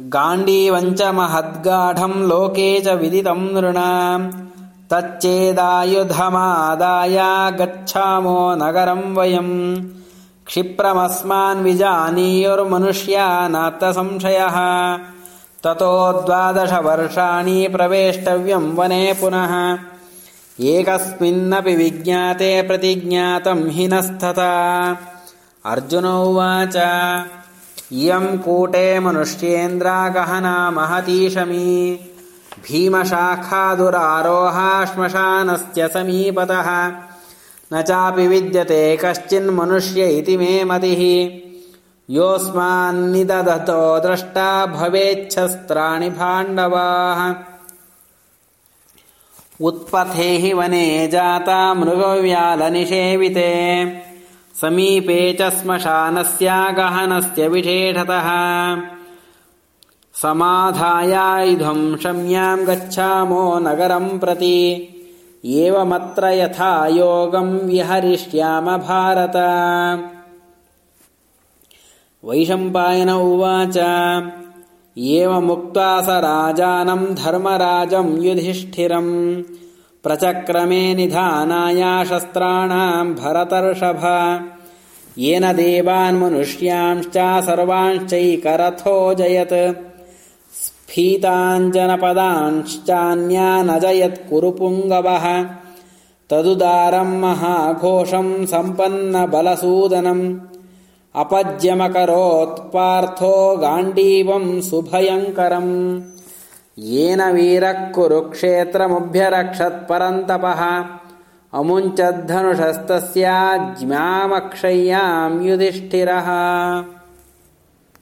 गाण्डीवञ्च महद्गाढम् लोके च विदितम् नृणाम् तच्चेदायुधमादाय गच्छामो नगरम् वयम्। क्षिप्रमस्मान् विजानीयुर्मनुष्या नात्तसंशयः ततो द्वादशवर्षाणि प्रवेष्टव्यम् वने पुनः। एकस्मिन्नपि विज्ञाते प्रतिज्ञातम् हि नस्तथा। अर्जुन इयम् कूटे मनुष्येन्द्रा गहना महतीशमी। भीमशाखादुरारोहा श्मशानस्य समीपतः। न चापि विद्यते कश्चिन्मनुष्य इति मे मतिः। योऽस्मान्निदधतो द्रष्टा भवेच्छस्त्राणि भाण्डवाः। उत्पथे हि वने जाता मृगव्यालनिषेविते समीपे च श्मशानस्य गहनस्य विशेषतः समाधायायुधम् शम्याम् गच्छामो नगरम् प्रति। एवमत्र यथा योगम् विहरिष्याम भारत वैशम्पायन उवाच एवमुक्त्वा स राजानम् धर्मराजम् युधिष्ठिरम्। प्रचक्रमे निधानाय शस्त्राणाम् भरतर्षभ येन देवान्मनुष्यांश्च सर्वांश्चैकरथोऽजयत् स्फीताञ्जनपदांश्चान्यानजयत्कुरुपुङ्गवः तदुदारम् महाघोषम् सम्पन्नबलसूदनम् अपज्यमकरोत्पार्थो गाण्डीवम् सुभयङ्करम्। येन वीरः कुरुक्षेत्रमुभ्यरक्षत्परन्तपः अमुञ्चद्धनुषस्तस्या ज्ञामक्षय्याम् युधिष्ठिरः